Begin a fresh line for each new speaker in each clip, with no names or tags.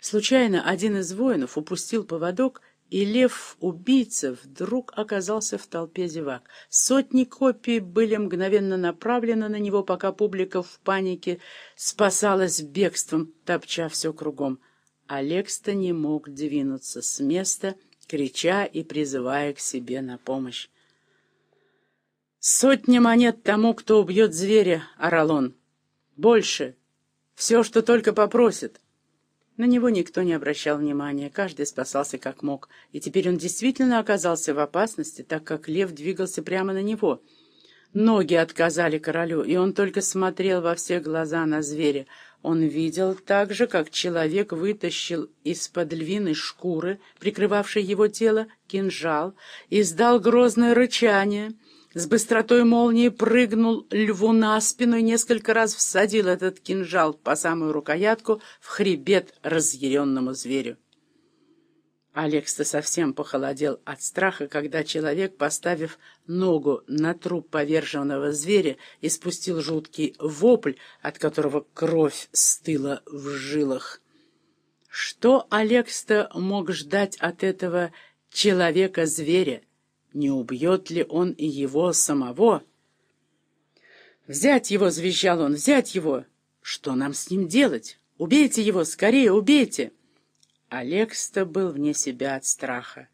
Случайно один из воинов упустил поводок, и лев-убийца вдруг оказался в толпе зевак. Сотни копий были мгновенно направлены на него, пока публика в панике спасалась бегством, топча все кругом. Алекста не мог двинуться с места, крича и призывая к себе на помощь. «Сотни монет тому, кто убьет зверя!» — орал он. «Больше! Все, что только попросит!» На него никто не обращал внимания, каждый спасался как мог, и теперь он действительно оказался в опасности, так как лев двигался прямо на него. Ноги отказали королю, и он только смотрел во все глаза на зверя. Он видел также, как человек вытащил из-под львиной шкуры, прикрывавшей его тело, кинжал, издал грозное рычание — с быстротой молнии прыгнул льву на спину и несколько раз всадил этот кинжал по самую рукоятку в хребет разъяренному зверю. Алекс-то совсем похолодел от страха, когда человек, поставив ногу на труп поверженного зверя, испустил жуткий вопль, от которого кровь стыла в жилах. Что Алекс-то мог ждать от этого человека-зверя? Не убьет ли он и его самого? «Взять его!» — завизжал он. «Взять его! Что нам с ним делать? Убейте его! Скорее, убейте!» Алекста был вне себя от страха.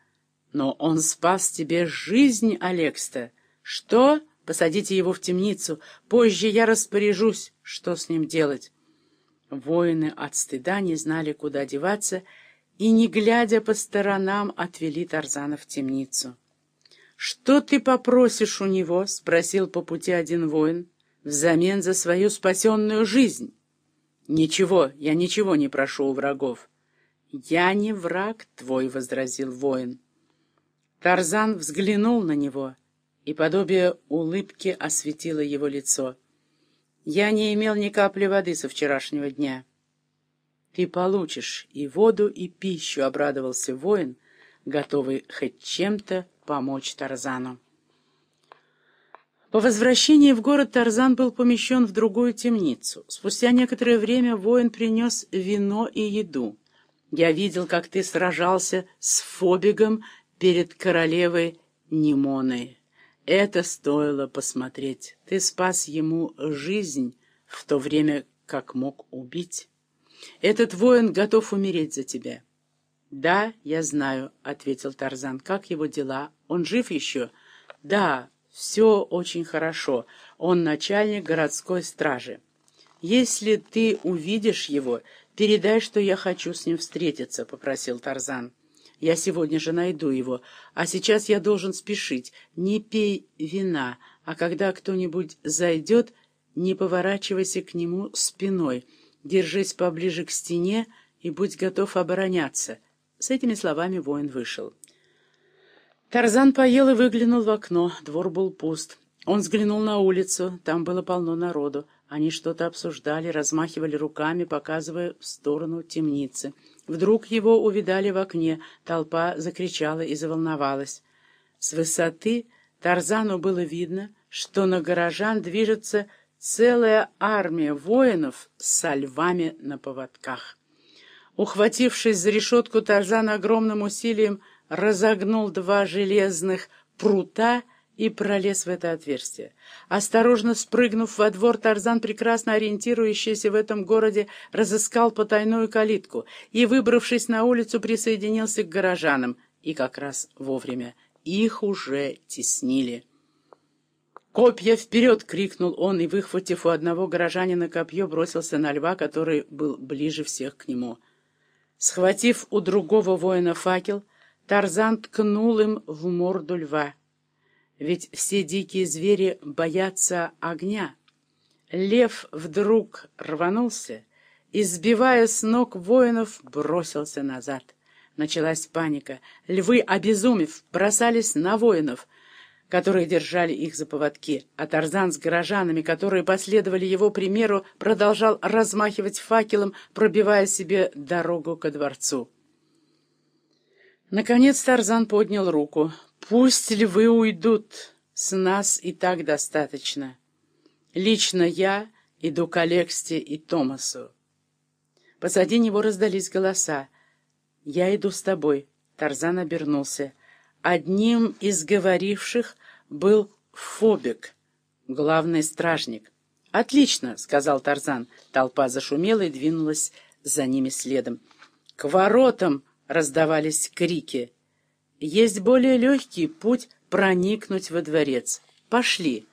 «Но он спас тебе жизнь, Алекста!» «Что? Посадите его в темницу. Позже я распоряжусь, что с ним делать». Воины от стыда не знали, куда деваться, и, не глядя по сторонам, отвели Тарзана в темницу. «Что ты попросишь у него?» — спросил по пути один воин. «Взамен за свою спасенную жизнь». «Ничего, я ничего не прошу у врагов». «Я не враг твой», — возразил воин. Тарзан взглянул на него, и подобие улыбки осветило его лицо. «Я не имел ни капли воды со вчерашнего дня». «Ты получишь и воду, и пищу», — обрадовался воин, готовый хоть чем-то помочь Тарзану. По возвращении в город Тарзан был помещен в другую темницу. Спустя некоторое время воин принес вино и еду. Я видел, как ты сражался с Фобигом перед королевой Нимоной. Это стоило посмотреть. Ты спас ему жизнь в то время, как мог убить. Этот воин готов умереть за тебя. «Да, я знаю», — ответил Тарзан. «Как его дела? Он жив еще?» «Да, все очень хорошо. Он начальник городской стражи. Если ты увидишь его, передай, что я хочу с ним встретиться», — попросил Тарзан. «Я сегодня же найду его, а сейчас я должен спешить. Не пей вина, а когда кто-нибудь зайдет, не поворачивайся к нему спиной, держись поближе к стене и будь готов обороняться». С этими словами воин вышел. Тарзан поел и выглянул в окно. Двор был пуст. Он взглянул на улицу. Там было полно народу. Они что-то обсуждали, размахивали руками, показывая в сторону темницы. Вдруг его увидали в окне. Толпа закричала и заволновалась. С высоты Тарзану было видно, что на горожан движется целая армия воинов со львами на поводках. Ухватившись за решетку, Тарзан огромным усилием разогнул два железных прута и пролез в это отверстие. Осторожно спрыгнув во двор, Тарзан, прекрасно ориентирующийся в этом городе, разыскал потайную калитку и, выбравшись на улицу, присоединился к горожанам. И как раз вовремя. Их уже теснили. «Копья вперед!» — крикнул он, и, выхватив у одного горожанина копье, бросился на льва, который был ближе всех к нему. Схватив у другого воина факел, Тарзан ткнул им в морду льва. Ведь все дикие звери боятся огня. Лев вдруг рванулся и, сбивая с ног воинов, бросился назад. Началась паника. Львы, обезумев, бросались на воинов которые держали их за поводки, а Тарзан с горожанами, которые последовали его примеру, продолжал размахивать факелом, пробивая себе дорогу ко дворцу. Наконец Тарзан поднял руку. «Пусть львы уйдут, с нас и так достаточно. Лично я иду к Алексте и Томасу. Позади него раздались голоса. «Я иду с тобой», — Тарзан обернулся. Одним из говоривших был Фобик, главный стражник. «Отлично», — сказал Тарзан. Толпа зашумела и двинулась за ними следом. К воротам раздавались крики. «Есть более легкий путь проникнуть во дворец. Пошли!»